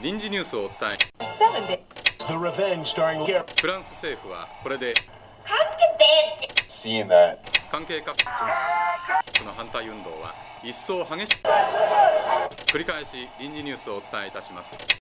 臨時ニュースをお伝え。フランス政府はこれで関係各国の反対運動は一層激しく繰り返し臨時ニュースをお伝えいたします。